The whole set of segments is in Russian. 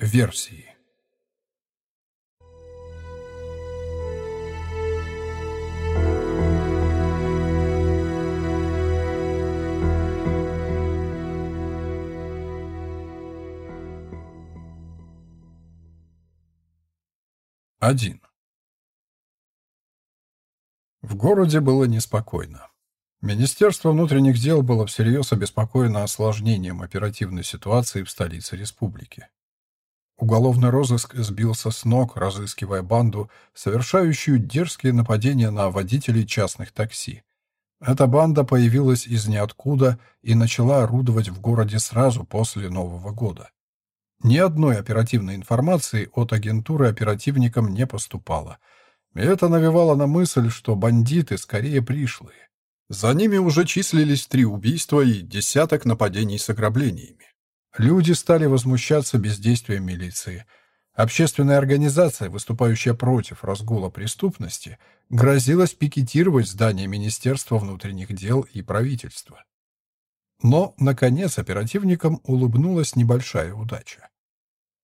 Версии. Один. В городе было неспокойно. Министерство внутренних дел было всерьез обеспокоено осложнением оперативной ситуации в столице республики. Уголовный розыск сбился с ног, разыскивая банду, совершающую дерзкие нападения на водителей частных такси. Эта банда появилась из ниоткуда и начала орудовать в городе сразу после Нового года. Ни одной оперативной информации от агентуры оперативникам не поступало. Это навевало на мысль, что бандиты скорее пришлые. За ними уже числились три убийства и десяток нападений с ограблениями. Люди стали возмущаться бездействием милиции. Общественная организация, выступающая против разгула преступности, грозилась пикетировать здание Министерства внутренних дел и правительства. Но, наконец, оперативникам улыбнулась небольшая удача.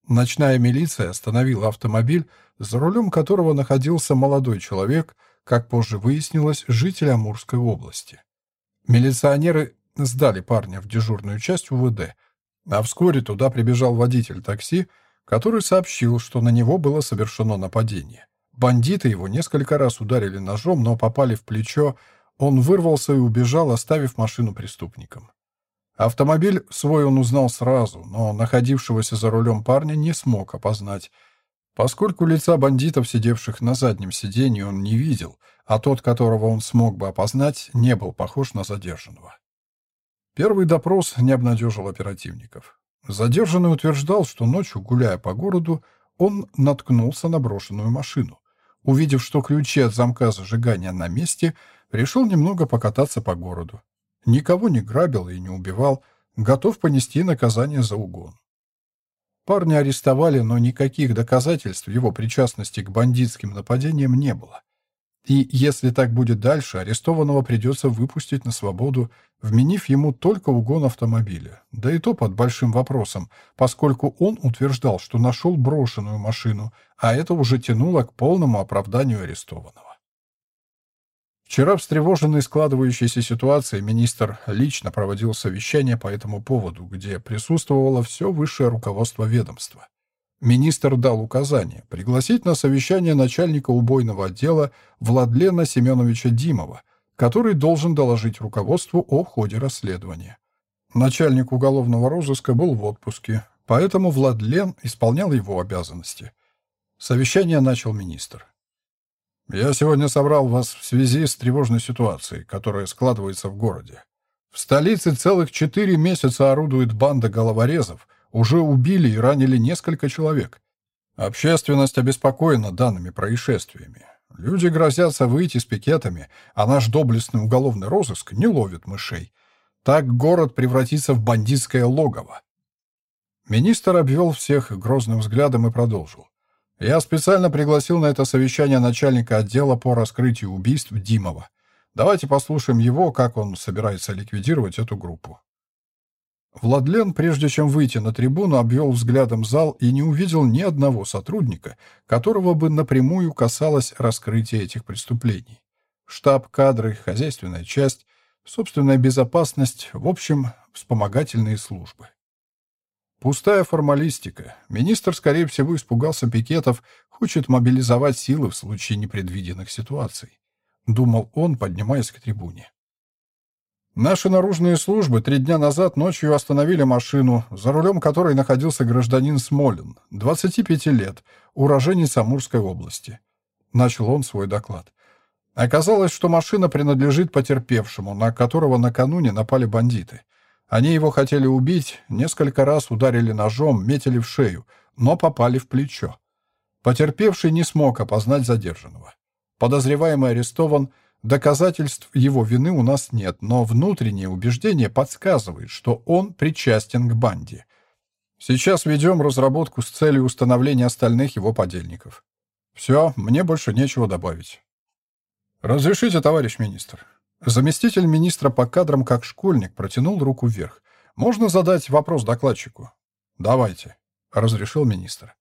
Ночная милиция остановила автомобиль, за рулем которого находился молодой человек, как позже выяснилось, житель Амурской области. Милиционеры сдали парня в дежурную часть УВД, а вскоре туда прибежал водитель такси, который сообщил, что на него было совершено нападение. Бандиты его несколько раз ударили ножом, но попали в плечо, он вырвался и убежал, оставив машину преступникам. Автомобиль свой он узнал сразу, но находившегося за рулем парня не смог опознать, поскольку лица бандитов, сидевших на заднем сиденье, он не видел, а тот, которого он смог бы опознать, не был похож на задержанного. Первый допрос не обнадежил оперативников. Задержанный утверждал, что ночью, гуляя по городу, он наткнулся на брошенную машину. Увидев, что ключи от замка зажигания на месте, решил немного покататься по городу. Никого не грабил и не убивал, готов понести наказание за угон. Парня арестовали, но никаких доказательств его причастности к бандитским нападениям не было. И если так будет дальше, арестованного придется выпустить на свободу, вменив ему только угон автомобиля. Да и то под большим вопросом, поскольку он утверждал, что нашел брошенную машину, а это уже тянуло к полному оправданию арестованного. Вчера, встревоженный складывающейся ситуацией, министр лично проводил совещание по этому поводу, где присутствовало все высшее руководство ведомства. Министр дал указание пригласить на совещание начальника убойного отдела Владлена Семеновича Димова, который должен доложить руководству о ходе расследования. Начальник уголовного розыска был в отпуске, поэтому Владлен исполнял его обязанности. Совещание начал министр. Я сегодня собрал вас в связи с тревожной ситуацией, которая складывается в городе. В столице целых четыре месяца орудует банда головорезов, уже убили и ранили несколько человек. Общественность обеспокоена данными происшествиями. Люди грозятся выйти с пикетами, а наш доблестный уголовный розыск не ловит мышей. Так город превратится в бандитское логово. Министр обвел всех грозным взглядом и продолжил. Я специально пригласил на это совещание начальника отдела по раскрытию убийств Димова. Давайте послушаем его, как он собирается ликвидировать эту группу. Владлен, прежде чем выйти на трибуну, обвел взглядом зал и не увидел ни одного сотрудника, которого бы напрямую касалось раскрытия этих преступлений. Штаб, кадры, хозяйственная часть, собственная безопасность, в общем, вспомогательные службы. Пустая формалистика. Министр, скорее всего, испугался пикетов, хочет мобилизовать силы в случае непредвиденных ситуаций. Думал он, поднимаясь к трибуне. Наши наружные службы три дня назад ночью остановили машину, за рулем которой находился гражданин Смолин, 25 лет, уроженец Амурской области. Начал он свой доклад. Оказалось, что машина принадлежит потерпевшему, на которого накануне напали бандиты. Они его хотели убить, несколько раз ударили ножом, метили в шею, но попали в плечо. Потерпевший не смог опознать задержанного. Подозреваемый арестован, доказательств его вины у нас нет, но внутреннее убеждение подсказывает, что он причастен к банде. Сейчас ведем разработку с целью установления остальных его подельников. Все, мне больше нечего добавить. Разрешите, товарищ министр. Заместитель министра по кадрам, как школьник, протянул руку вверх. «Можно задать вопрос докладчику?» «Давайте», — разрешил министр.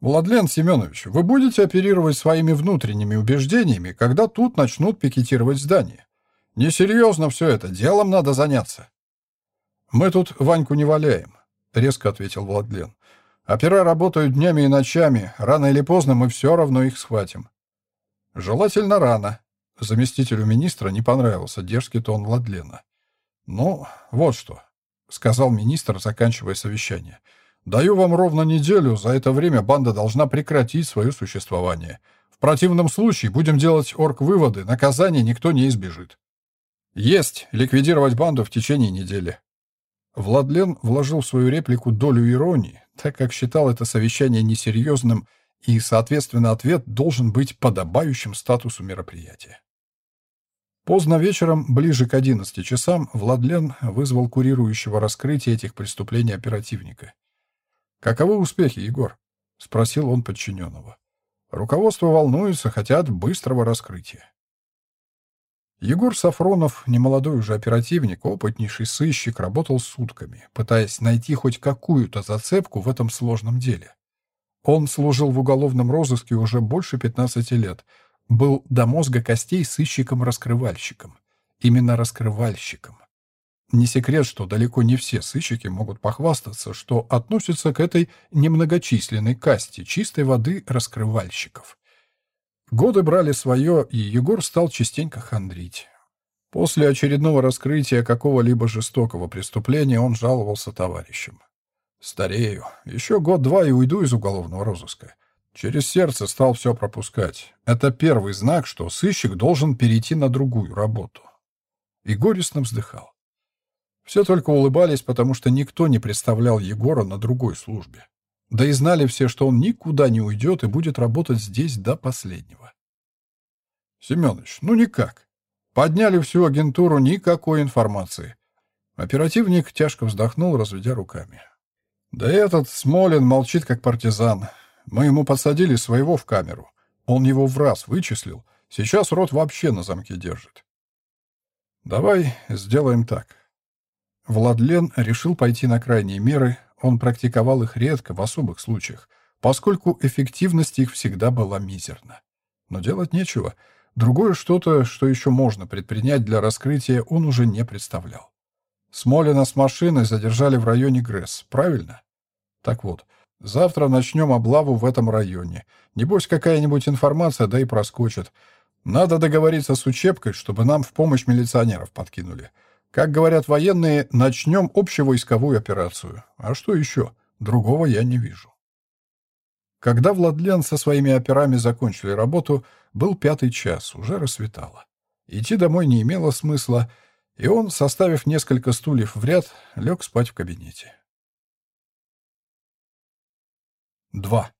«Владлен Семенович, вы будете оперировать своими внутренними убеждениями, когда тут начнут пикетировать здание. Несерьезно все это, делом надо заняться». «Мы тут Ваньку не валяем», — резко ответил Владлен. «Опера работают днями и ночами. Рано или поздно мы все равно их схватим». «Желательно рано». Заместителю министра не понравился дерзкий тон Владлена. «Ну, вот что», — сказал министр, заканчивая совещание. «Даю вам ровно неделю. За это время банда должна прекратить свое существование. В противном случае будем делать орг-выводы. Наказания никто не избежит». «Есть! Ликвидировать банду в течение недели». Владлен вложил в свою реплику долю иронии, так как считал это совещание несерьезным, и, соответственно, ответ должен быть подобающим статусу мероприятия. Поздно вечером, ближе к 11 часам, Владлен вызвал курирующего раскрытия этих преступлений оперативника. «Каковы успехи, Егор?» — спросил он подчиненного. «Руководство волнуется, хотят быстрого раскрытия». Егор Сафронов, немолодой уже оперативник, опытнейший сыщик, работал сутками, пытаясь найти хоть какую-то зацепку в этом сложном деле. Он служил в уголовном розыске уже больше 15 лет, был до мозга костей сыщиком-раскрывальщиком. Именно раскрывальщиком. Не секрет, что далеко не все сыщики могут похвастаться, что относятся к этой немногочисленной касте чистой воды раскрывальщиков. Годы брали свое, и Егор стал частенько хандрить. После очередного раскрытия какого-либо жестокого преступления он жаловался товарищам. «Старею. Еще год-два и уйду из уголовного розыска. Через сердце стал все пропускать. Это первый знак, что сыщик должен перейти на другую работу. И горестно вздыхал. Все только улыбались, потому что никто не представлял Егора на другой службе. Да и знали все, что он никуда не уйдет и будет работать здесь до последнего. Семенович, ну никак. Подняли всю агентуру, никакой информации. Оперативник тяжко вздохнул, разведя руками. Да этот Смолин молчит, как партизан. Мы ему подсадили своего в камеру. Он его в раз вычислил. Сейчас рот вообще на замке держит. Давай сделаем так. Владлен решил пойти на крайние меры. Он практиковал их редко, в особых случаях, поскольку эффективность их всегда была мизерна. Но делать нечего. Другое что-то, что еще можно предпринять для раскрытия, он уже не представлял. Смолина с машиной задержали в районе ГРЭС, правильно? Так вот, Завтра начнем облаву в этом районе. Небось, какая-нибудь информация, да и проскочит. Надо договориться с учебкой, чтобы нам в помощь милиционеров подкинули. Как говорят военные, начнем общевойсковую операцию. А что еще? Другого я не вижу. Когда Владлен со своими операми закончили работу, был пятый час, уже рассветало. Идти домой не имело смысла, и он, составив несколько стульев в ряд, лег спать в кабинете. 2.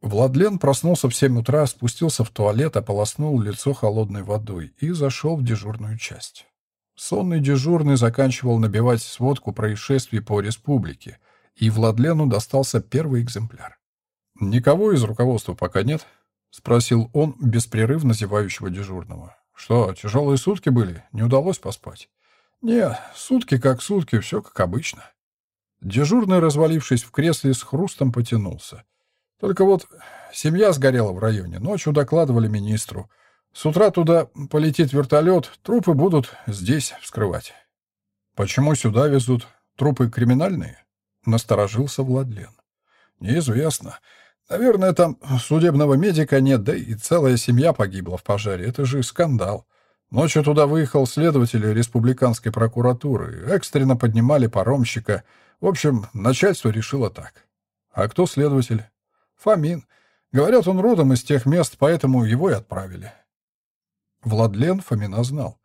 Владлен проснулся в семь утра, спустился в туалет, ополоснул лицо холодной водой и зашел в дежурную часть. Сонный дежурный заканчивал набивать сводку происшествий по республике, и Владлену достался первый экземпляр. «Никого из руководства пока нет?» — спросил он беспрерывно зевающего дежурного. «Что, тяжелые сутки были? Не удалось поспать?» «Не, сутки как сутки, все как обычно». Дежурный, развалившись в кресле, с хрустом потянулся. Только вот семья сгорела в районе. Ночью докладывали министру. С утра туда полетит вертолет, трупы будут здесь вскрывать. Почему сюда везут? Трупы криминальные? Насторожился Владлен. Неизвестно. Наверное, там судебного медика нет, да и целая семья погибла в пожаре. Это же скандал. Ночью туда выехал следователь республиканской прокуратуры. Экстренно поднимали паромщика — в общем, начальство решило так. А кто следователь? Фомин. Говорят, он родом из тех мест, поэтому его и отправили. Владлен Фомина знал.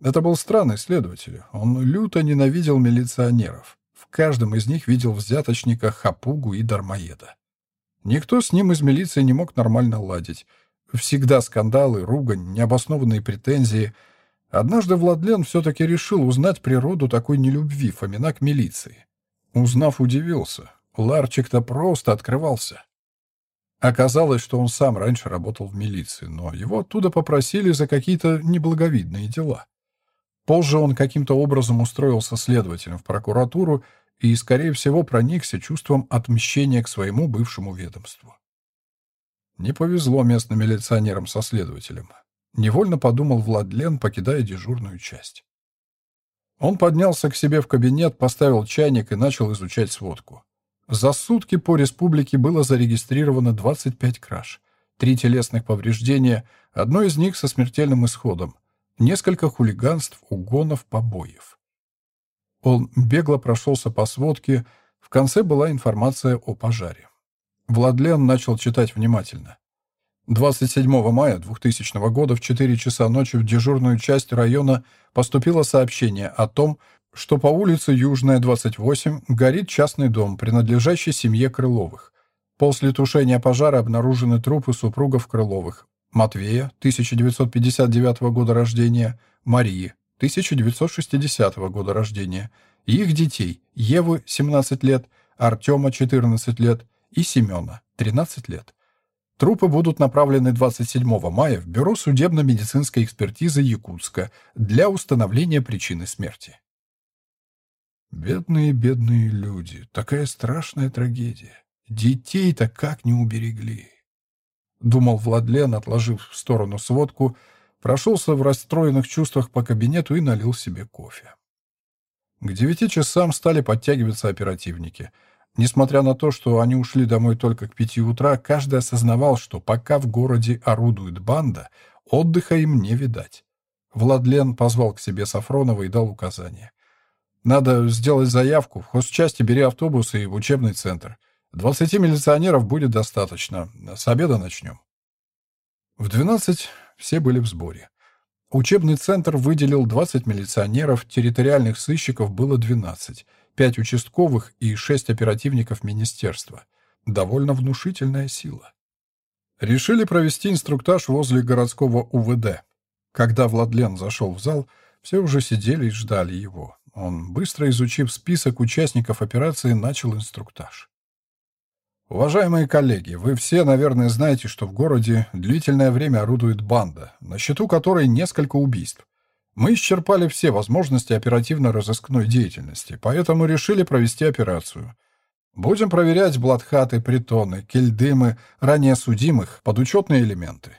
Это был странный следователь. Он люто ненавидел милиционеров. В каждом из них видел взяточника, хапугу и дармоеда. Никто с ним из милиции не мог нормально ладить. Всегда скандалы, ругань, необоснованные претензии. Однажды Владлен все-таки решил узнать природу такой нелюбви Фомина к милиции. Узнав, удивился. Ларчик-то просто открывался. Оказалось, что он сам раньше работал в милиции, но его оттуда попросили за какие-то неблаговидные дела. Позже он каким-то образом устроился следователем в прокуратуру и, скорее всего, проникся чувством отмщения к своему бывшему ведомству. Не повезло местным милиционерам со следователем. Невольно подумал Владлен, покидая дежурную часть. Он поднялся к себе в кабинет, поставил чайник и начал изучать сводку. За сутки по республике было зарегистрировано 25 краж, три телесных повреждения, одно из них со смертельным исходом, несколько хулиганств, угонов, побоев. Он бегло прошелся по сводке, в конце была информация о пожаре. Владлен начал читать внимательно. 27 мая 2000 года в 4 часа ночи в дежурную часть района поступило сообщение о том, что по улице Южная, 28, горит частный дом, принадлежащий семье Крыловых. После тушения пожара обнаружены трупы супругов Крыловых. Матвея, 1959 года рождения, Марии, 1960 года рождения, и их детей, Евы, 17 лет, Артема, 14 лет, и Семена, 13 лет. Трупы будут направлены 27 мая в Бюро судебно-медицинской экспертизы Якутска для установления причины смерти. Бедные, бедные люди. Такая страшная трагедия. Детей-то как не уберегли. Думал Владлен, отложив в сторону сводку, прошелся в расстроенных чувствах по кабинету и налил себе кофе. К девяти часам стали подтягиваться оперативники — Несмотря на то, что они ушли домой только к пяти утра, каждый осознавал, что пока в городе орудует банда, отдыха им не видать. Владлен позвал к себе Сафронова и дал указание. «Надо сделать заявку. В хозчасти бери автобус и в учебный центр. Двадцати милиционеров будет достаточно. С обеда начнем». В двенадцать все были в сборе. Учебный центр выделил 20 милиционеров, территориальных сыщиков было 12 пять участковых и шесть оперативников министерства. Довольно внушительная сила. Решили провести инструктаж возле городского УВД. Когда Владлен зашел в зал, все уже сидели и ждали его. Он, быстро изучив список участников операции, начал инструктаж. Уважаемые коллеги, вы все, наверное, знаете, что в городе длительное время орудует банда, на счету которой несколько убийств. Мы исчерпали все возможности оперативно-розыскной деятельности, поэтому решили провести операцию. Будем проверять блатхаты, притоны, кельдымы, ранее судимых, подучетные элементы.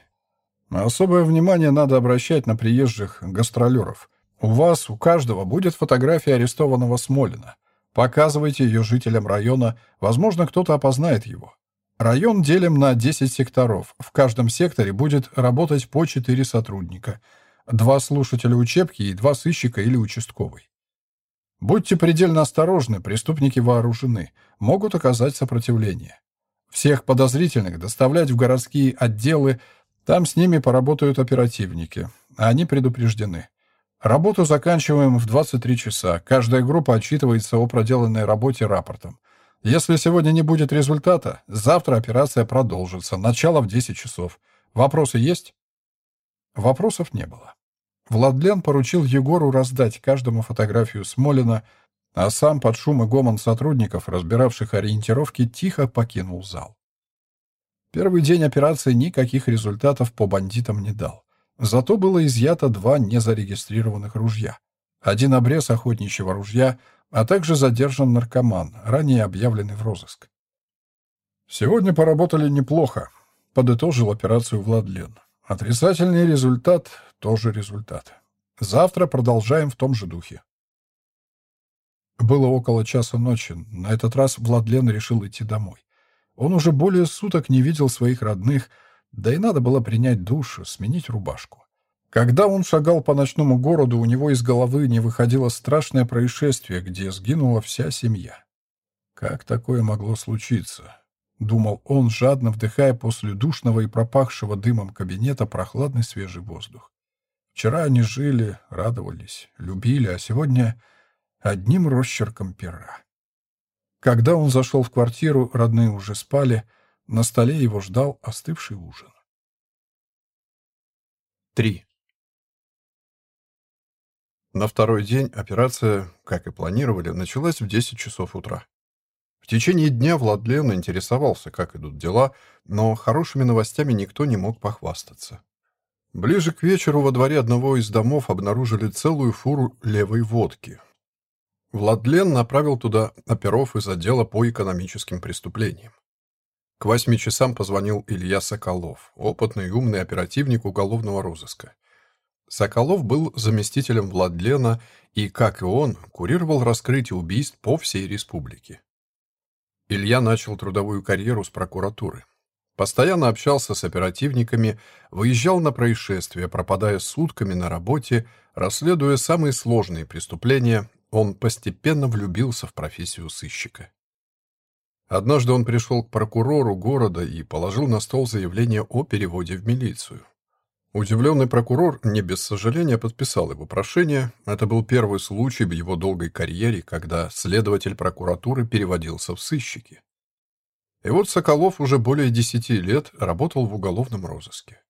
Особое внимание надо обращать на приезжих гастролеров. У вас, у каждого, будет фотография арестованного Смолина. Показывайте ее жителям района, возможно, кто-то опознает его. Район делим на 10 секторов. В каждом секторе будет работать по 4 сотрудника – два слушателя учебки и два сыщика или участковый. Будьте предельно осторожны, преступники вооружены, могут оказать сопротивление. Всех подозрительных доставлять в городские отделы, там с ними поработают оперативники, они предупреждены. Работу заканчиваем в 23 часа, каждая группа отчитывается о проделанной работе рапортом. Если сегодня не будет результата, завтра операция продолжится, начало в 10 часов. Вопросы есть? Вопросов не было. Владлен поручил Егору раздать каждому фотографию Смолина, а сам под шум и гомон сотрудников, разбиравших ориентировки, тихо покинул зал. Первый день операции никаких результатов по бандитам не дал. Зато было изъято два незарегистрированных ружья. Один обрез охотничьего ружья, а также задержан наркоман, ранее объявленный в розыск. «Сегодня поработали неплохо», — подытожил операцию Владлен. «Отрицательный результат тоже результат. Завтра продолжаем в том же духе. Было около часа ночи. На этот раз Владлен решил идти домой. Он уже более суток не видел своих родных, да и надо было принять душ, сменить рубашку. Когда он шагал по ночному городу, у него из головы не выходило страшное происшествие, где сгинула вся семья. Как такое могло случиться? Думал он, жадно вдыхая после душного и пропахшего дымом кабинета прохладный свежий воздух. Вчера они жили, радовались, любили, а сегодня одним росчерком пера. Когда он зашел в квартиру, родные уже спали, на столе его ждал остывший ужин. 3. На второй день операция, как и планировали, началась в 10 часов утра. В течение дня Владлен интересовался, как идут дела, но хорошими новостями никто не мог похвастаться. Ближе к вечеру во дворе одного из домов обнаружили целую фуру левой водки. Владлен направил туда оперов из отдела по экономическим преступлениям. К восьми часам позвонил Илья Соколов, опытный и умный оперативник уголовного розыска. Соколов был заместителем Владлена и, как и он, курировал раскрытие убийств по всей республике. Илья начал трудовую карьеру с прокуратуры. Постоянно общался с оперативниками, выезжал на происшествия, пропадая сутками на работе, расследуя самые сложные преступления, он постепенно влюбился в профессию сыщика. Однажды он пришел к прокурору города и положил на стол заявление о переводе в милицию. Удивленный прокурор не без сожаления подписал его прошение. Это был первый случай в его долгой карьере, когда следователь прокуратуры переводился в сыщики. И вот Соколов уже более десяти лет работал в уголовном розыске.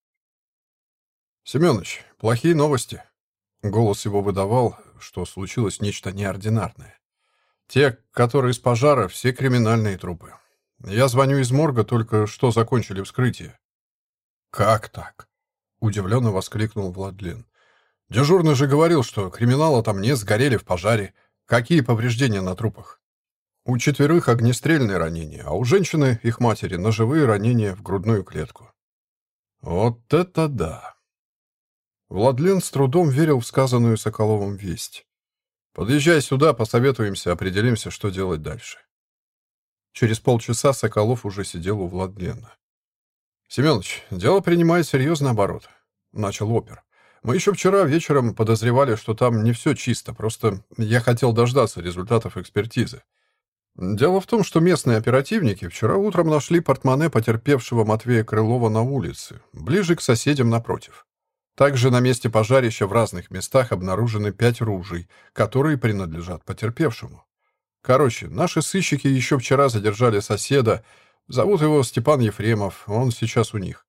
«Семёныч, плохие новости». Голос его выдавал, что случилось нечто неординарное. «Те, которые из пожара, все криминальные трупы. Я звоню из морга, только что закончили вскрытие». «Как так?» — удивленно воскликнул Владлен. «Дежурный же говорил, что криминала там не сгорели в пожаре. Какие повреждения на трупах?» У четверых огнестрельные ранения, а у женщины, их матери, ножевые ранения в грудную клетку. Вот это да! Владлен с трудом верил в сказанную Соколовым весть. «Подъезжай сюда, посоветуемся, определимся, что делать дальше». Через полчаса Соколов уже сидел у Владлена. «Семенович, дело принимает серьезный оборот», — начал опер. «Мы еще вчера вечером подозревали, что там не все чисто, просто я хотел дождаться результатов экспертизы. Дело в том, что местные оперативники вчера утром нашли портмоне потерпевшего Матвея Крылова на улице, ближе к соседям напротив. Также на месте пожарища в разных местах обнаружены пять ружей, которые принадлежат потерпевшему. Короче, наши сыщики еще вчера задержали соседа. Зовут его Степан Ефремов, он сейчас у них.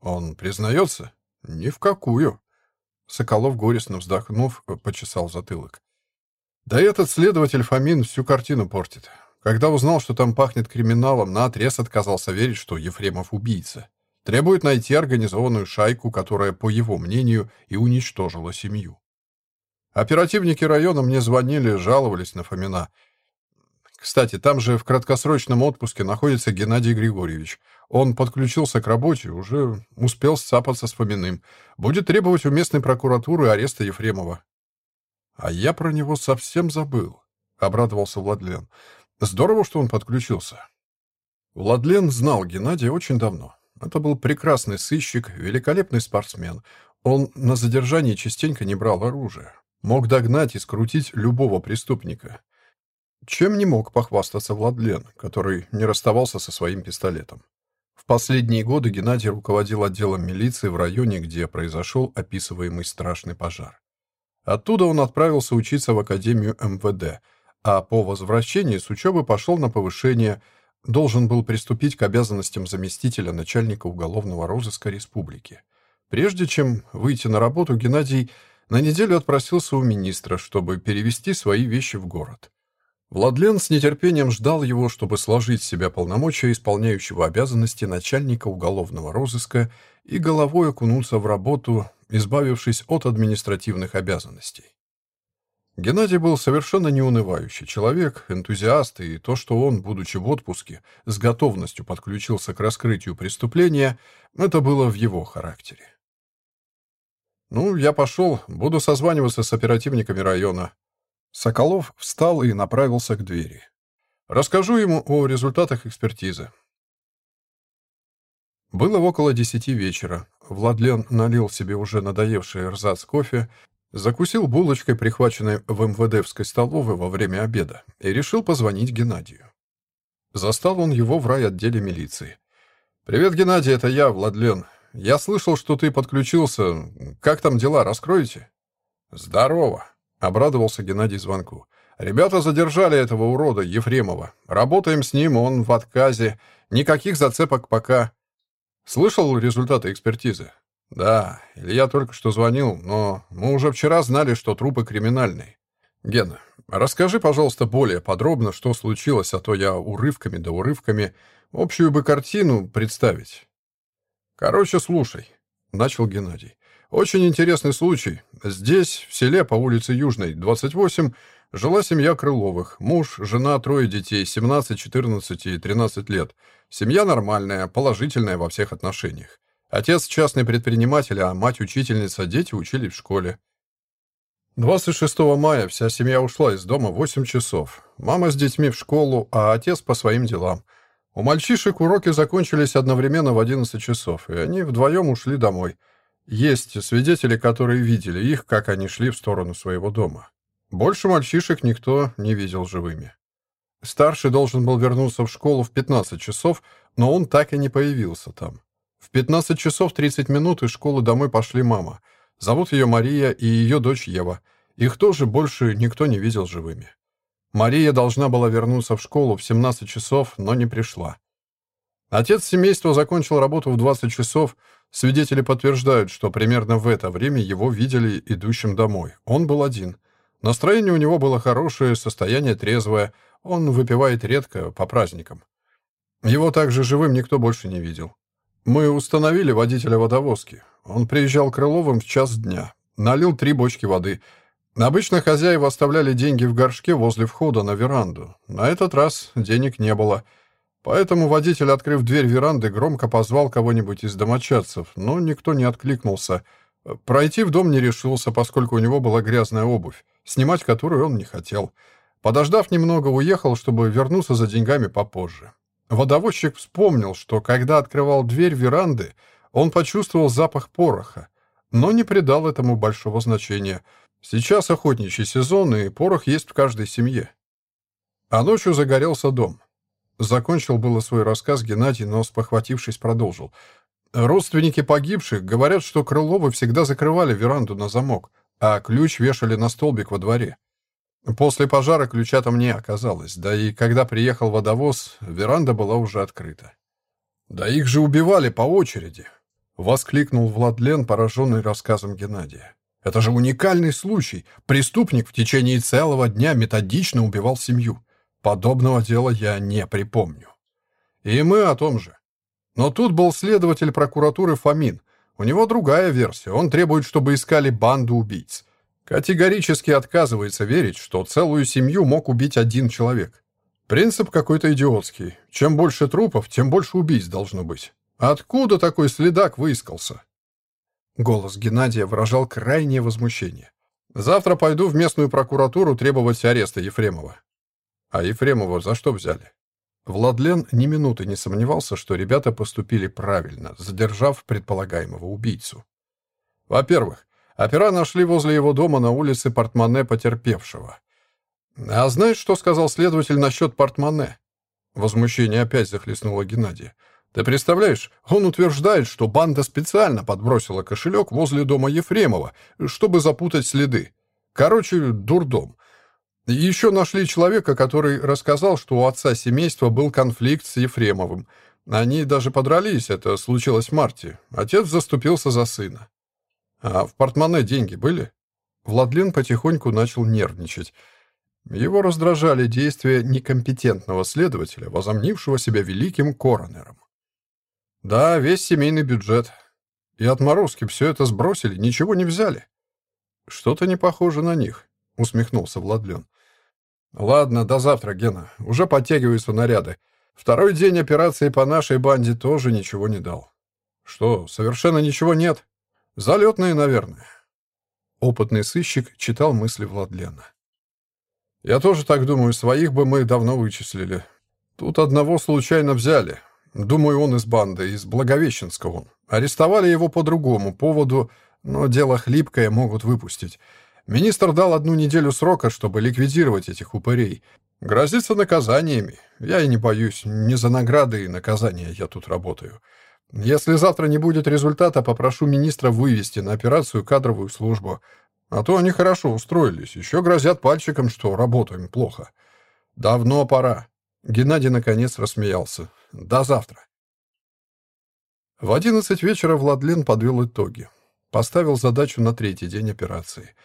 Он признается? Ни в какую. Соколов, горестно вздохнув, почесал затылок. Да этот следователь Фомин всю картину портит. Когда узнал, что там пахнет криминалом, наотрез отказался верить, что Ефремов убийца. Требует найти организованную шайку, которая, по его мнению, и уничтожила семью. Оперативники района мне звонили, жаловались на Фомина. Кстати, там же в краткосрочном отпуске находится Геннадий Григорьевич. Он подключился к работе, уже успел сцапаться с Фоминым. Будет требовать у местной прокуратуры ареста Ефремова. А я про него совсем забыл, — обрадовался Владлен. Здорово, что он подключился. Владлен знал Геннадия очень давно. Это был прекрасный сыщик, великолепный спортсмен. Он на задержании частенько не брал оружие. Мог догнать и скрутить любого преступника. Чем не мог похвастаться Владлен, который не расставался со своим пистолетом. В последние годы Геннадий руководил отделом милиции в районе, где произошел описываемый страшный пожар. Оттуда он отправился учиться в Академию МВД – а по возвращении с учебы пошел на повышение, должен был приступить к обязанностям заместителя начальника уголовного розыска республики. Прежде чем выйти на работу, Геннадий на неделю отпросился у министра, чтобы перевести свои вещи в город. Владлен с нетерпением ждал его, чтобы сложить в себя полномочия исполняющего обязанности начальника уголовного розыска и головой окунуться в работу, избавившись от административных обязанностей. Геннадий был совершенно неунывающий человек, энтузиаст, и то, что он, будучи в отпуске, с готовностью подключился к раскрытию преступления, это было в его характере. «Ну, я пошел, буду созваниваться с оперативниками района». Соколов встал и направился к двери. «Расскажу ему о результатах экспертизы». Было около десяти вечера. Владлен налил себе уже надоевший эрзац кофе Закусил булочкой, прихваченной в МВДовской столовой во время обеда, и решил позвонить Геннадию. Застал он его в райотделе милиции. «Привет, Геннадий, это я, Владлен. Я слышал, что ты подключился. Как там дела, раскроете?» «Здорово», — обрадовался Геннадий звонку. «Ребята задержали этого урода, Ефремова. Работаем с ним, он в отказе. Никаких зацепок пока. Слышал результаты экспертизы?» «Да, Илья только что звонил, но мы уже вчера знали, что трупы криминальные. Гена, расскажи, пожалуйста, более подробно, что случилось, а то я урывками да урывками общую бы картину представить». «Короче, слушай», — начал Геннадий. «Очень интересный случай. Здесь, в селе по улице Южной, 28, жила семья Крыловых. Муж, жена, трое детей, 17, 14 и 13 лет. Семья нормальная, положительная во всех отношениях. Отец частный предприниматель, а мать учительница, дети учились в школе. 26 мая вся семья ушла из дома в 8 часов. Мама с детьми в школу, а отец по своим делам. У мальчишек уроки закончились одновременно в 11 часов, и они вдвоем ушли домой. Есть свидетели, которые видели их, как они шли в сторону своего дома. Больше мальчишек никто не видел живыми. Старший должен был вернуться в школу в 15 часов, но он так и не появился там. В 15 часов 30 минут из школы домой пошли мама. Зовут ее Мария и ее дочь Ева. Их тоже больше никто не видел живыми. Мария должна была вернуться в школу в 17 часов, но не пришла. Отец семейства закончил работу в 20 часов. Свидетели подтверждают, что примерно в это время его видели идущим домой. Он был один. Настроение у него было хорошее, состояние трезвое. Он выпивает редко, по праздникам. Его также живым никто больше не видел. Мы установили водителя водовозки. Он приезжал Крыловым в час дня. Налил три бочки воды. Обычно хозяева оставляли деньги в горшке возле входа на веранду. На этот раз денег не было. Поэтому водитель, открыв дверь веранды, громко позвал кого-нибудь из домочадцев, но никто не откликнулся. Пройти в дом не решился, поскольку у него была грязная обувь, снимать которую он не хотел. Подождав немного, уехал, чтобы вернуться за деньгами попозже. Водовозчик вспомнил, что когда открывал дверь веранды, он почувствовал запах пороха, но не придал этому большого значения. Сейчас охотничий сезон, и порох есть в каждой семье. А ночью загорелся дом. Закончил было свой рассказ Геннадий, но, спохватившись, продолжил. Родственники погибших говорят, что Крыловы всегда закрывали веранду на замок, а ключ вешали на столбик во дворе. После пожара ключа там не оказалось, да и когда приехал водовоз, веранда была уже открыта. «Да их же убивали по очереди!» — воскликнул Владлен, пораженный рассказом Геннадия. «Это же уникальный случай. Преступник в течение целого дня методично убивал семью. Подобного дела я не припомню. И мы о том же. Но тут был следователь прокуратуры Фомин. У него другая версия. Он требует, чтобы искали банду убийц. Категорически отказывается верить, что целую семью мог убить один человек. Принцип какой-то идиотский. Чем больше трупов, тем больше убийц должно быть. Откуда такой следак выискался? Голос Геннадия выражал крайнее возмущение. Завтра пойду в местную прокуратуру требовать ареста Ефремова. А Ефремова за что взяли? Владлен ни минуты не сомневался, что ребята поступили правильно, задержав предполагаемого убийцу. Во-первых, Опера нашли возле его дома на улице портмоне потерпевшего. «А знаешь, что сказал следователь насчет портмоне?» Возмущение опять захлестнуло Геннадия. «Ты представляешь, он утверждает, что банда специально подбросила кошелек возле дома Ефремова, чтобы запутать следы. Короче, дурдом. Еще нашли человека, который рассказал, что у отца семейства был конфликт с Ефремовым. Они даже подрались, это случилось в марте. Отец заступился за сына. «А в портмоне деньги были?» Владлен потихоньку начал нервничать. Его раздражали действия некомпетентного следователя, возомнившего себя великим коронером. «Да, весь семейный бюджет. И отморозки все это сбросили, ничего не взяли». «Что-то не похоже на них», — усмехнулся Владлен. «Ладно, до завтра, Гена. Уже подтягиваются наряды. Второй день операции по нашей банде тоже ничего не дал». «Что, совершенно ничего нет?» Залетные, наверное. Опытный сыщик читал мысли Владлена. Я тоже так думаю, своих бы мы давно вычислили. Тут одного случайно взяли. Думаю, он из банды, из Благовещенского. Арестовали его по другому поводу, но дело хлипкое, могут выпустить. Министр дал одну неделю срока, чтобы ликвидировать этих упырей. Грозится наказаниями. Я и не боюсь, не за награды и наказания я тут работаю. Если завтра не будет результата, попрошу министра вывести на операцию кадровую службу. А то они хорошо устроились, еще грозят пальчиком, что работаем плохо. Давно пора. Геннадий наконец рассмеялся. До завтра. В одиннадцать вечера Владлен подвел итоги. Поставил задачу на третий день операции.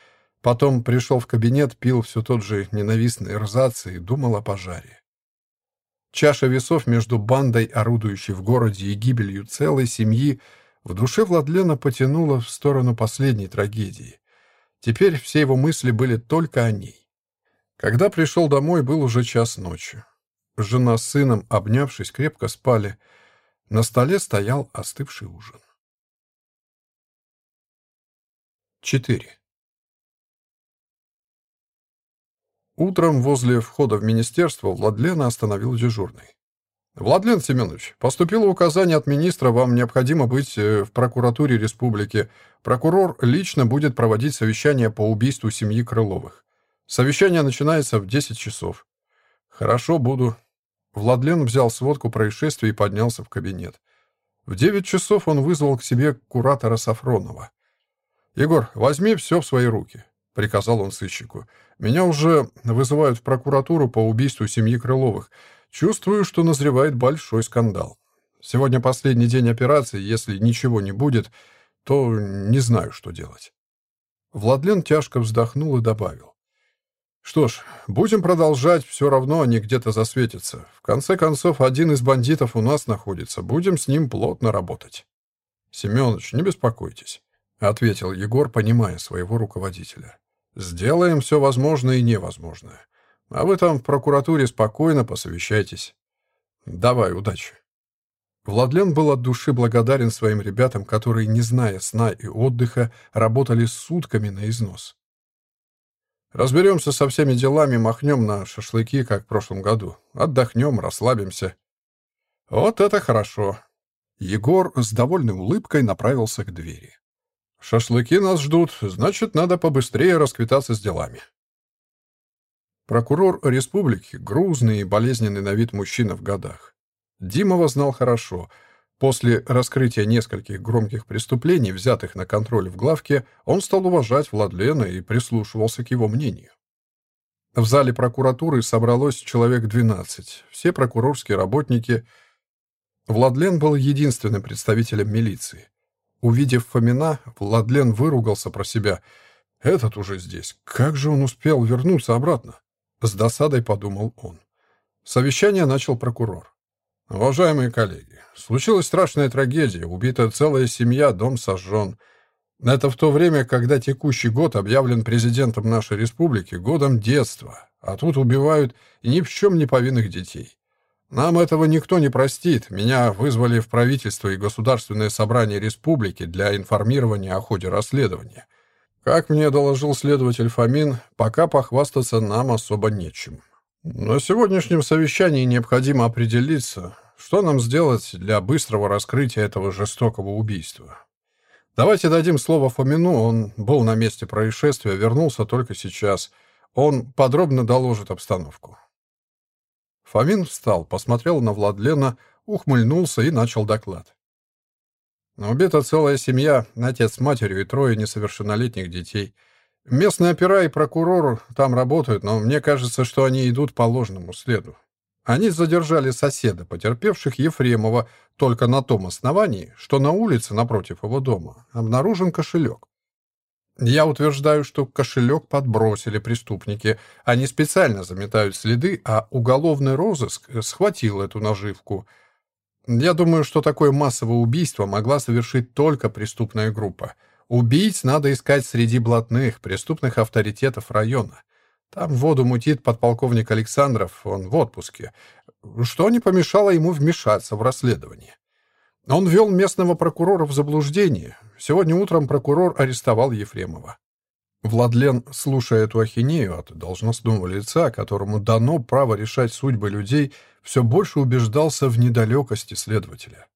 Потом пришел в кабинет, пил все тот же ненавистный рзац и думал о пожаре. Чаша весов между бандой, орудующей в городе, и гибелью целой семьи в душе Владлена потянула в сторону последней трагедии. Теперь все его мысли были только о ней. Когда пришел домой, был уже час ночи. Жена с сыном, обнявшись, крепко спали. На столе стоял остывший ужин. 4. Утром возле входа в министерство Владлена остановил дежурный. «Владлен Семенович, поступило указание от министра, вам необходимо быть э, в прокуратуре республики. Прокурор лично будет проводить совещание по убийству семьи Крыловых. Совещание начинается в 10 часов». «Хорошо, буду». Владлен взял сводку происшествия и поднялся в кабинет. В 9 часов он вызвал к себе куратора Сафронова. «Егор, возьми все в свои руки», — приказал он сыщику. «Меня уже вызывают в прокуратуру по убийству семьи Крыловых. Чувствую, что назревает большой скандал. Сегодня последний день операции. Если ничего не будет, то не знаю, что делать». Владлен тяжко вздохнул и добавил. «Что ж, будем продолжать, все равно они где-то засветятся. В конце концов, один из бандитов у нас находится. Будем с ним плотно работать». «Семенович, не беспокойтесь. — ответил Егор, понимая своего руководителя. «Сделаем все возможное и невозможное. А вы там в прокуратуре спокойно посовещайтесь. Давай, удачи». Владлен был от души благодарен своим ребятам, которые, не зная сна и отдыха, работали сутками на износ. «Разберемся со всеми делами, махнем на шашлыки, как в прошлом году. Отдохнем, расслабимся». «Вот это хорошо!» Егор с довольной улыбкой направился к двери. Шашлыки нас ждут, значит, надо побыстрее расквитаться с делами. Прокурор республики, грузный и болезненный на вид мужчина в годах. Димова знал хорошо. После раскрытия нескольких громких преступлений, взятых на контроль в главке, он стал уважать Владлена и прислушивался к его мнению. В зале прокуратуры собралось человек 12, все прокурорские работники. Владлен был единственным представителем милиции. Увидев Фомина, Владлен выругался про себя. «Этот уже здесь. Как же он успел вернуться обратно?» С досадой подумал он. Совещание начал прокурор. «Уважаемые коллеги, случилась страшная трагедия. Убита целая семья, дом сожжен. Это в то время, когда текущий год объявлен президентом нашей республики годом детства, а тут убивают ни в чем не повинных детей. Нам этого никто не простит. Меня вызвали в правительство и Государственное собрание республики для информирования о ходе расследования. Как мне доложил следователь Фомин, пока похвастаться нам особо нечем. На сегодняшнем совещании необходимо определиться, что нам сделать для быстрого раскрытия этого жестокого убийства. Давайте дадим слово Фомину, он был на месте происшествия, вернулся только сейчас. Он подробно доложит обстановку. Фомин встал, посмотрел на Владлена, ухмыльнулся и начал доклад. Убита целая семья, отец с матерью и трое несовершеннолетних детей. Местные опера и прокурор там работают, но мне кажется, что они идут по ложному следу. Они задержали соседа, потерпевших Ефремова, только на том основании, что на улице напротив его дома обнаружен кошелек. Я утверждаю, что кошелек подбросили преступники. Они специально заметают следы, а уголовный розыск схватил эту наживку. Я думаю, что такое массовое убийство могла совершить только преступная группа. Убийц надо искать среди блатных, преступных авторитетов района. Там воду мутит подполковник Александров, он в отпуске. Что не помешало ему вмешаться в расследование? Он ввел местного прокурора в заблуждение. Сегодня утром прокурор арестовал Ефремова. Владлен, слушая эту ахинею от должностного лица, которому дано право решать судьбы людей, все больше убеждался в недалекости следователя.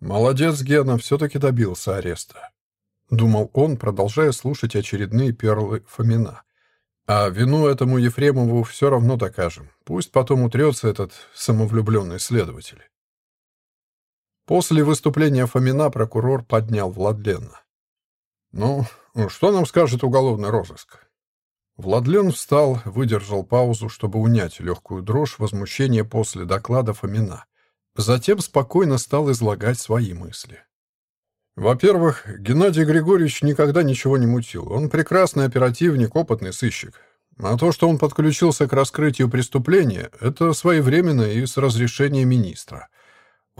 «Молодец, Гена, все-таки добился ареста», — думал он, продолжая слушать очередные перлы Фомина. «А вину этому Ефремову все равно докажем. Пусть потом утрется этот самовлюбленный следователь». После выступления Фомина прокурор поднял Владлена. «Ну, что нам скажет уголовный розыск?» Владлен встал, выдержал паузу, чтобы унять легкую дрожь возмущения после доклада Фомина. Затем спокойно стал излагать свои мысли. Во-первых, Геннадий Григорьевич никогда ничего не мутил. Он прекрасный оперативник, опытный сыщик. А то, что он подключился к раскрытию преступления, это своевременно и с разрешения министра —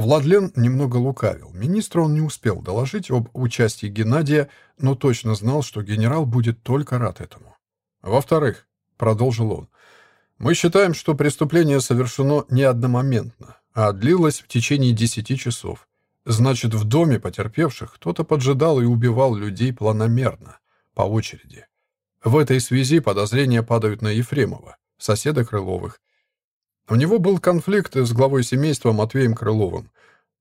Владлен немного лукавил. Министру он не успел доложить об участии Геннадия, но точно знал, что генерал будет только рад этому. «Во-вторых», — продолжил он, Мы считаем, что преступление совершено не одномоментно, а длилось в течение 10 часов. Значит, в доме потерпевших кто-то поджидал и убивал людей планомерно, по очереди. В этой связи подозрения падают на Ефремова, соседа Крыловых. У него был конфликт с главой семейства Матвеем Крыловым.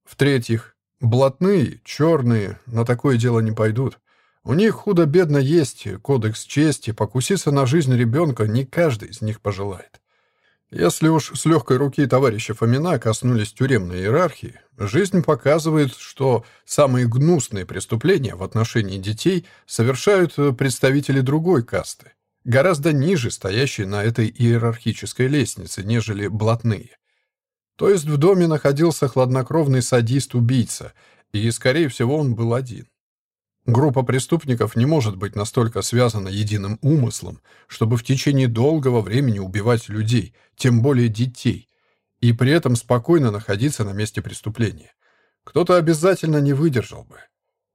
В-третьих, блатные, черные на такое дело не пойдут. У них худо-бедно есть кодекс чести, покуситься на жизнь ребенка не каждый из них пожелает. Если уж с легкой руки товарища Фомина коснулись тюремной иерархии, жизнь показывает, что самые гнусные преступления в отношении детей совершают представители другой касты, гораздо ниже стоящие на этой иерархической лестнице, нежели блатные. То есть в доме находился хладнокровный садист-убийца, и, скорее всего, он был один. Группа преступников не может быть настолько связана единым умыслом, чтобы в течение долгого времени убивать людей, тем более детей, и при этом спокойно находиться на месте преступления. Кто-то обязательно не выдержал бы.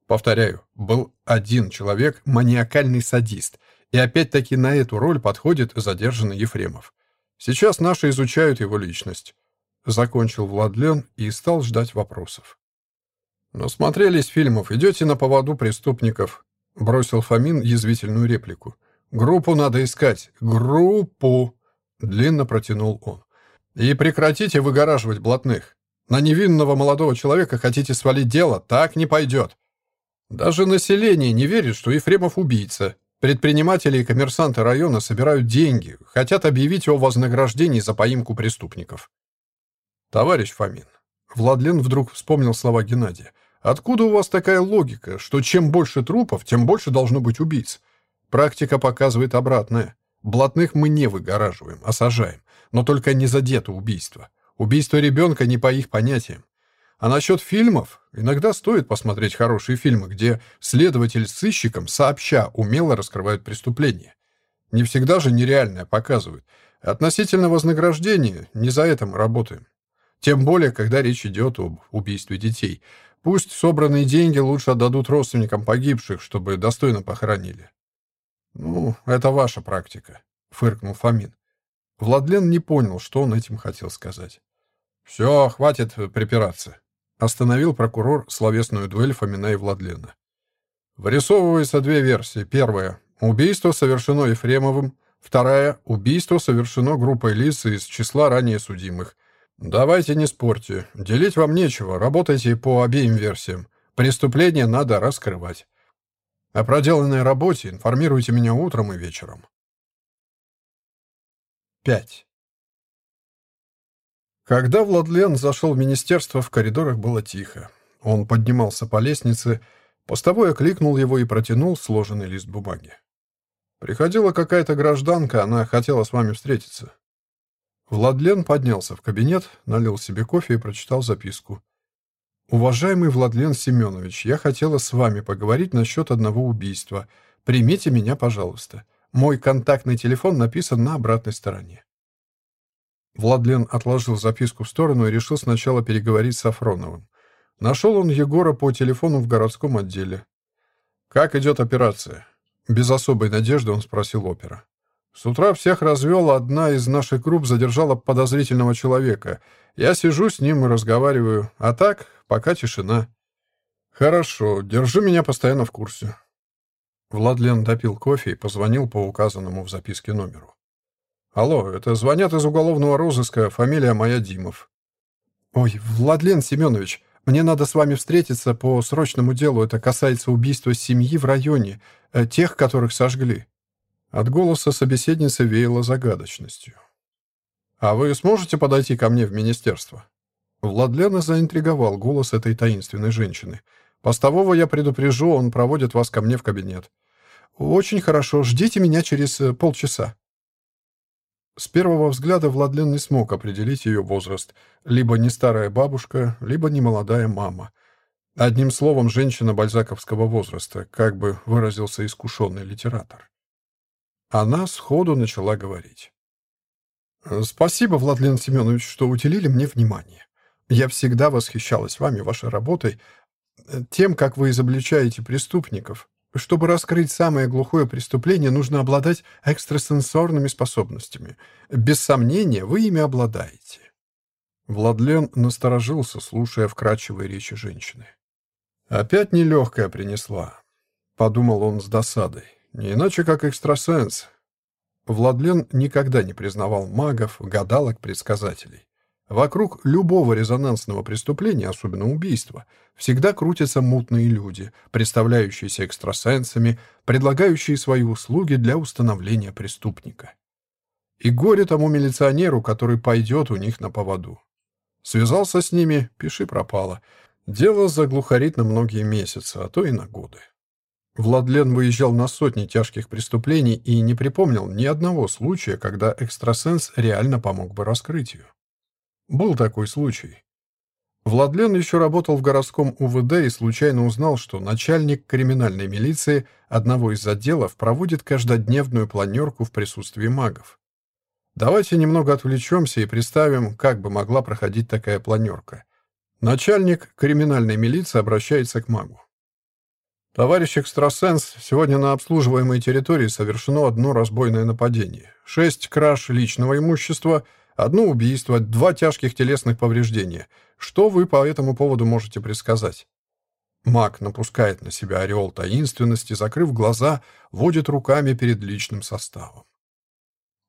Повторяю, был один человек, маниакальный садист, и опять-таки на эту роль подходит задержанный Ефремов. Сейчас наши изучают его личность. Закончил Владлен и стал ждать вопросов. «Насмотрелись фильмов, идете на поводу преступников», — бросил Фомин язвительную реплику. «Группу надо искать. Группу!» — длинно протянул он. «И прекратите выгораживать блатных. На невинного молодого человека хотите свалить дело? Так не пойдет. Даже население не верит, что Ефремов убийца. Предприниматели и коммерсанты района собирают деньги, хотят объявить о вознаграждении за поимку преступников». «Товарищ Фомин», — Владлен вдруг вспомнил слова Геннадия, — Откуда у вас такая логика, что чем больше трупов, тем больше должно быть убийц? Практика показывает обратное. Блатных мы не выгораживаем, а сажаем. Но только не за убийство. Убийство ребенка не по их понятиям. А насчет фильмов, иногда стоит посмотреть хорошие фильмы, где следователь с сыщиком сообща умело раскрывают преступление. Не всегда же нереальное показывают. Относительно вознаграждения не за это мы работаем. Тем более, когда речь идет об убийстве детей. Пусть собранные деньги лучше отдадут родственникам погибших, чтобы достойно похоронили. «Ну, это ваша практика», — фыркнул Фомин. Владлен не понял, что он этим хотел сказать. «Все, хватит припираться», — остановил прокурор словесную дуэль Фомина и Владлена. Вырисовываются две версии. Первая — убийство совершено Ефремовым. Вторая — убийство совершено группой лиц из числа ранее судимых. «Давайте не спорьте. Делить вам нечего. Работайте по обеим версиям. Преступление надо раскрывать. О проделанной работе информируйте меня утром и вечером». 5. Когда Владлен зашел в министерство, в коридорах было тихо. Он поднимался по лестнице, постовой окликнул его и протянул сложенный лист бумаги. «Приходила какая-то гражданка, она хотела с вами встретиться». Владлен поднялся в кабинет, налил себе кофе и прочитал записку. «Уважаемый Владлен Семенович, я хотела с вами поговорить насчет одного убийства. Примите меня, пожалуйста. Мой контактный телефон написан на обратной стороне». Владлен отложил записку в сторону и решил сначала переговорить с Сафроновым. Нашел он Егора по телефону в городском отделе. «Как идет операция?» Без особой надежды он спросил опера. С утра всех развел, одна из наших групп задержала подозрительного человека. Я сижу с ним и разговариваю, а так пока тишина. Хорошо, держи меня постоянно в курсе. Владлен допил кофе и позвонил по указанному в записке номеру. «Алло, это звонят из уголовного розыска, фамилия моя Димов». «Ой, Владлен Семенович, мне надо с вами встретиться по срочному делу. Это касается убийства семьи в районе, э, тех, которых сожгли». От голоса собеседницы веяло загадочностью. «А вы сможете подойти ко мне в министерство?» Владлена заинтриговал голос этой таинственной женщины. «Постового я предупрежу, он проводит вас ко мне в кабинет». «Очень хорошо. Ждите меня через э, полчаса». С первого взгляда Владлен не смог определить ее возраст. Либо не старая бабушка, либо не молодая мама. Одним словом, женщина бальзаковского возраста, как бы выразился искушенный литератор. Она сходу начала говорить. «Спасибо, Владлен Семенович, что уделили мне внимание. Я всегда восхищалась вами, вашей работой, тем, как вы изобличаете преступников. Чтобы раскрыть самое глухое преступление, нужно обладать экстрасенсорными способностями. Без сомнения, вы ими обладаете. Владлен насторожился, слушая вкрадчивые речи женщины. «Опять нелегкая принесла», — подумал он с досадой. «Не иначе, как экстрасенс». Владлен никогда не признавал магов, гадалок, предсказателей. Вокруг любого резонансного преступления, особенно убийства, всегда крутятся мутные люди, представляющиеся экстрасенсами, предлагающие свои услуги для установления преступника. И горе тому милиционеру, который пойдет у них на поводу. Связался с ними, пиши пропало. Дело заглухарит на многие месяцы, а то и на годы. Владлен выезжал на сотни тяжких преступлений и не припомнил ни одного случая, когда экстрасенс реально помог бы раскрытию. Был такой случай. Владлен еще работал в городском УВД и случайно узнал, что начальник криминальной милиции одного из отделов проводит каждодневную планерку в присутствии магов. Давайте немного отвлечемся и представим, как бы могла проходить такая планерка. Начальник криминальной милиции обращается к магу. «Товарищ экстрасенс, сегодня на обслуживаемой территории совершено одно разбойное нападение. Шесть краж личного имущества — Одно убийство, два тяжких телесных повреждения. Что вы по этому поводу можете предсказать? Маг напускает на себя ореол таинственности, закрыв глаза, водит руками перед личным составом.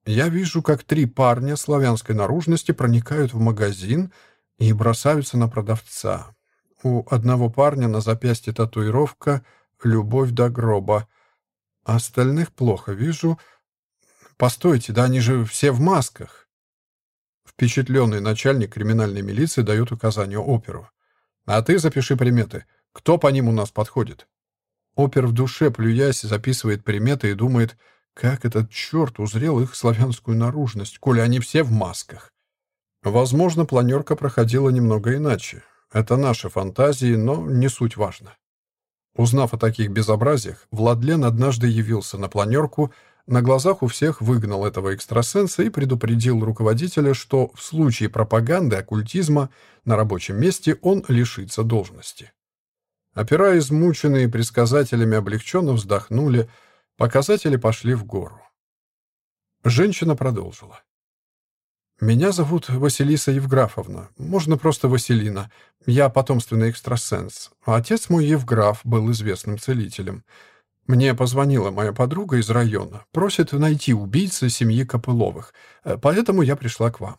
Я вижу, как три парня славянской наружности проникают в магазин и бросаются на продавца. У одного парня на запястье татуировка «Любовь до гроба». Остальных плохо вижу. Постойте, да они же все в масках. Впечатленный начальник криминальной милиции дает указание оперу. «А ты запиши приметы. Кто по ним у нас подходит?» Опер в душе, плюясь, записывает приметы и думает, как этот черт узрел их славянскую наружность, коли они все в масках. Возможно, планерка проходила немного иначе. Это наши фантазии, но не суть важно. Узнав о таких безобразиях, Владлен однажды явился на планерку, на глазах у всех выгнал этого экстрасенса и предупредил руководителя, что в случае пропаганды оккультизма на рабочем месте он лишится должности. Опера, измученные предсказателями, облегченно вздохнули, показатели пошли в гору. Женщина продолжила. «Меня зовут Василиса Евграфовна. Можно просто Василина. Я потомственный экстрасенс. Отец мой Евграф был известным целителем. Мне позвонила моя подруга из района. Просит найти убийцы семьи Копыловых. Э, поэтому я пришла к вам.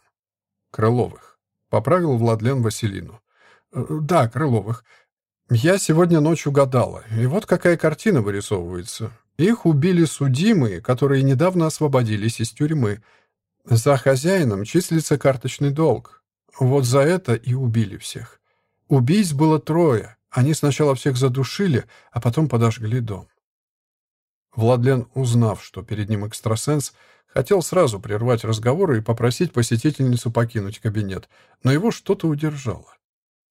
Крыловых. Поправил Владлен Василину. Э, да, Крыловых. Я сегодня ночью гадала, и вот какая картина вырисовывается. Их убили судимые, которые недавно освободились из тюрьмы. За хозяином числится карточный долг. Вот за это и убили всех. Убийц было трое. Они сначала всех задушили, а потом подожгли дом. Владлен, узнав, что перед ним экстрасенс, хотел сразу прервать разговор и попросить посетительницу покинуть кабинет, но его что-то удержало.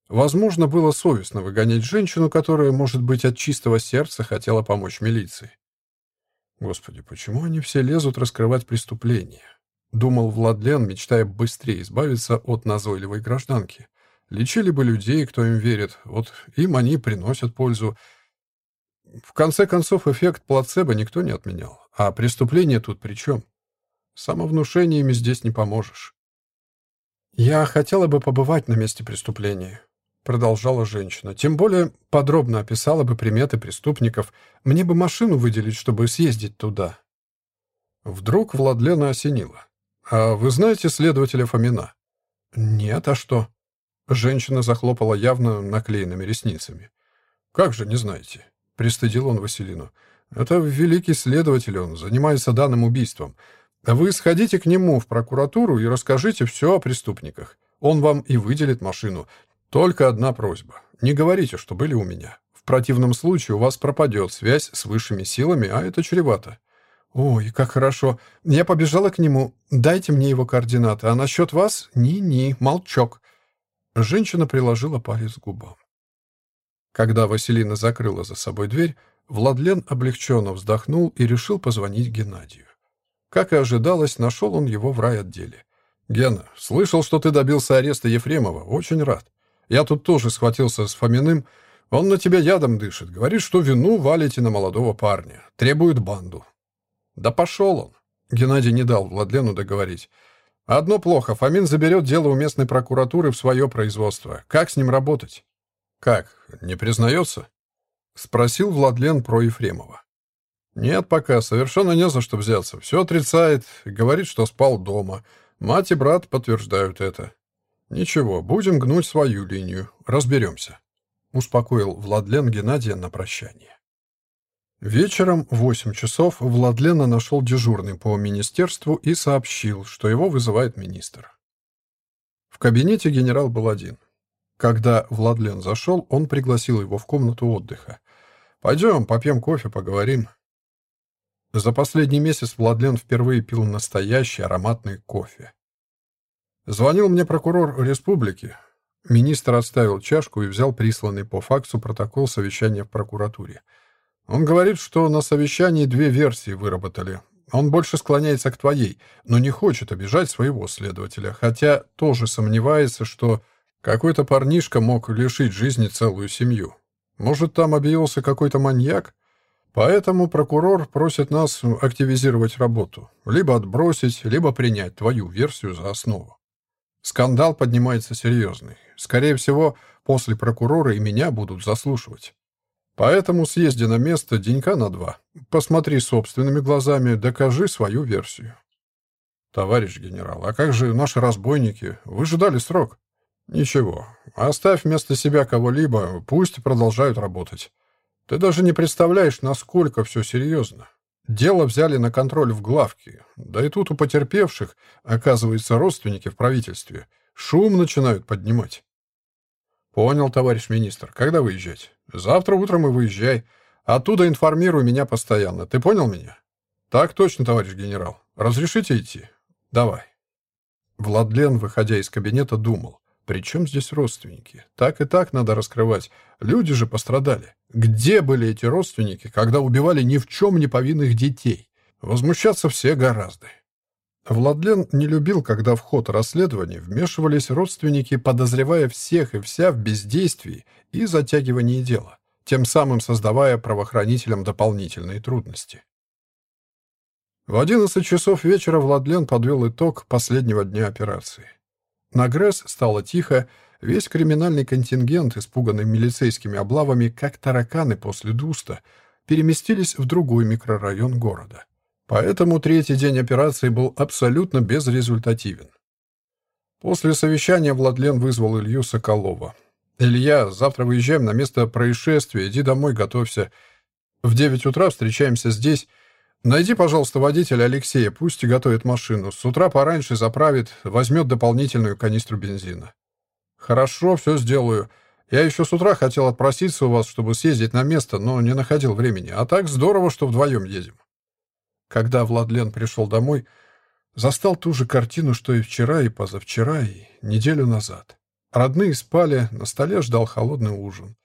Возможно, было совестно выгонять женщину, которая, может быть, от чистого сердца хотела помочь милиции. Господи, почему они все лезут раскрывать преступления? Думал Владлен, мечтая быстрее избавиться от назойливой гражданки. Лечили бы людей, кто им верит, вот им они приносят пользу, в конце концов, эффект плацебо никто не отменял. А преступление тут при чем? Самовнушениями здесь не поможешь. «Я хотела бы побывать на месте преступления», — продолжала женщина. «Тем более подробно описала бы приметы преступников. Мне бы машину выделить, чтобы съездить туда». Вдруг Владлена осенила. «А вы знаете следователя Фомина?» «Нет, а что?» Женщина захлопала явно наклеенными ресницами. «Как же не знаете? — пристыдил он Василину. «Это великий следователь, он занимается данным убийством. Вы сходите к нему в прокуратуру и расскажите все о преступниках. Он вам и выделит машину. Только одна просьба. Не говорите, что были у меня. В противном случае у вас пропадет связь с высшими силами, а это чревато». «Ой, как хорошо. Я побежала к нему. Дайте мне его координаты. А насчет вас? Ни-ни, молчок». Женщина приложила палец к губам. Когда Василина закрыла за собой дверь, Владлен облегченно вздохнул и решил позвонить Геннадию. Как и ожидалось, нашел он его в райотделе. «Гена, слышал, что ты добился ареста Ефремова. Очень рад. Я тут тоже схватился с Фоминым. Он на тебя ядом дышит, говорит, что вину валите на молодого парня, требует банду. Да пошел он. Геннадий не дал Владлену договорить. Одно плохо, Фомин заберет дело у местной прокуратуры в свое производство. Как с ним работать? Как, не признается? Спросил Владлен про Ефремова. Нет пока, совершенно не за что взяться. Все отрицает, говорит, что спал дома. Мать и брат подтверждают это. Ничего, будем гнуть свою линию, разберемся. Успокоил Владлен Геннадия на прощание. Вечером в 8 часов Владлена нашел дежурный по министерству и сообщил, что его вызывает министр. В кабинете генерал был один. Когда Владлен зашел, он пригласил его в комнату отдыха. «Пойдем, попьем кофе, поговорим». За последний месяц Владлен впервые пил настоящий ароматный кофе. Звонил мне прокурор республики. Министр отставил чашку и взял присланный по факсу протокол совещания в прокуратуре. Он говорит, что на совещании две версии выработали. Он больше склоняется к твоей, но не хочет обижать своего следователя, хотя тоже сомневается, что какой-то парнишка мог лишить жизни целую семью. Может, там объявился какой-то маньяк? Поэтому прокурор просит нас активизировать работу, либо отбросить, либо принять твою версию за основу. Скандал поднимается серьезный. Скорее всего, после прокурора и меня будут заслушивать. Поэтому съезди на место денька на два. Посмотри собственными глазами, докажи свою версию. Товарищ генерал, а как же наши разбойники? Вы же дали срок. Ничего. Оставь вместо себя кого-либо, пусть продолжают работать. Ты даже не представляешь, насколько все серьезно. Дело взяли на контроль в главке. Да и тут у потерпевших, оказывается, родственники в правительстве. Шум начинают поднимать. Понял, товарищ министр. Когда выезжать? Завтра утром и выезжай. Оттуда информируй меня постоянно. Ты понял меня? Так точно, товарищ генерал. Разрешите идти? Давай. Владлен, выходя из кабинета, думал. При чем здесь родственники? Так и так надо раскрывать. Люди же пострадали. Где были эти родственники, когда убивали ни в чем не повинных детей? Возмущаться все гораздо. Владлен не любил, когда в ход расследования вмешивались родственники, подозревая всех и вся в бездействии и затягивании дела, тем самым создавая правоохранителям дополнительные трудности. В 11 часов вечера Владлен подвел итог последнего дня операции. На ГРЭС стало тихо, весь криминальный контингент, испуганный милицейскими облавами, как тараканы после дуста, переместились в другой микрорайон города. Поэтому третий день операции был абсолютно безрезультативен. После совещания Владлен вызвал Илью Соколова. «Илья, завтра выезжаем на место происшествия, иди домой, готовься. В девять утра встречаемся здесь. Найди, пожалуйста, водителя Алексея, пусть готовит машину. С утра пораньше заправит, возьмет дополнительную канистру бензина». «Хорошо, все сделаю. Я еще с утра хотел отпроситься у вас, чтобы съездить на место, но не находил времени. А так здорово, что вдвоем едем». Когда Владлен пришел домой, застал ту же картину, что и вчера, и позавчера, и неделю назад. Родные спали, на столе ждал холодный ужин.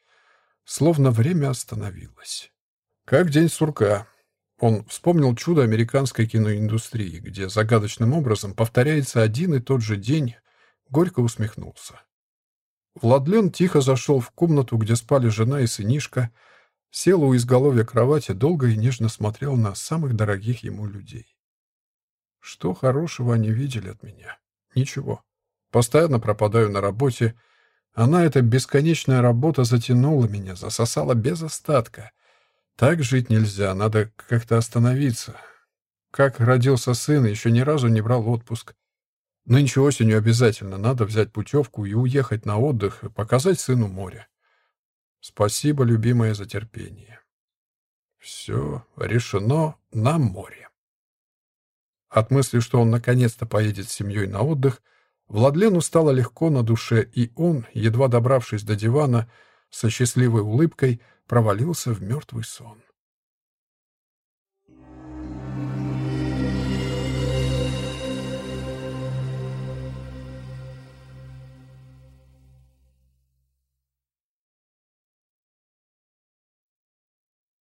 Словно время остановилось. Как день сурка. Он вспомнил чудо американской киноиндустрии, где загадочным образом повторяется один и тот же день, горько усмехнулся. Владлен тихо зашел в комнату, где спали жена и сынишка, Сел у изголовья кровати, долго и нежно смотрел на самых дорогих ему людей. Что хорошего они видели от меня? Ничего. Постоянно пропадаю на работе. Она, эта бесконечная работа, затянула меня, засосала без остатка. Так жить нельзя, надо как-то остановиться. Как родился сын, еще ни разу не брал отпуск. Нынче осенью обязательно надо взять путевку и уехать на отдых, показать сыну море. Спасибо, любимая, за терпение. Все решено на море. От мысли, что он наконец-то поедет с семьей на отдых, Владлену стало легко на душе, и он, едва добравшись до дивана, со счастливой улыбкой провалился в мертвый сон.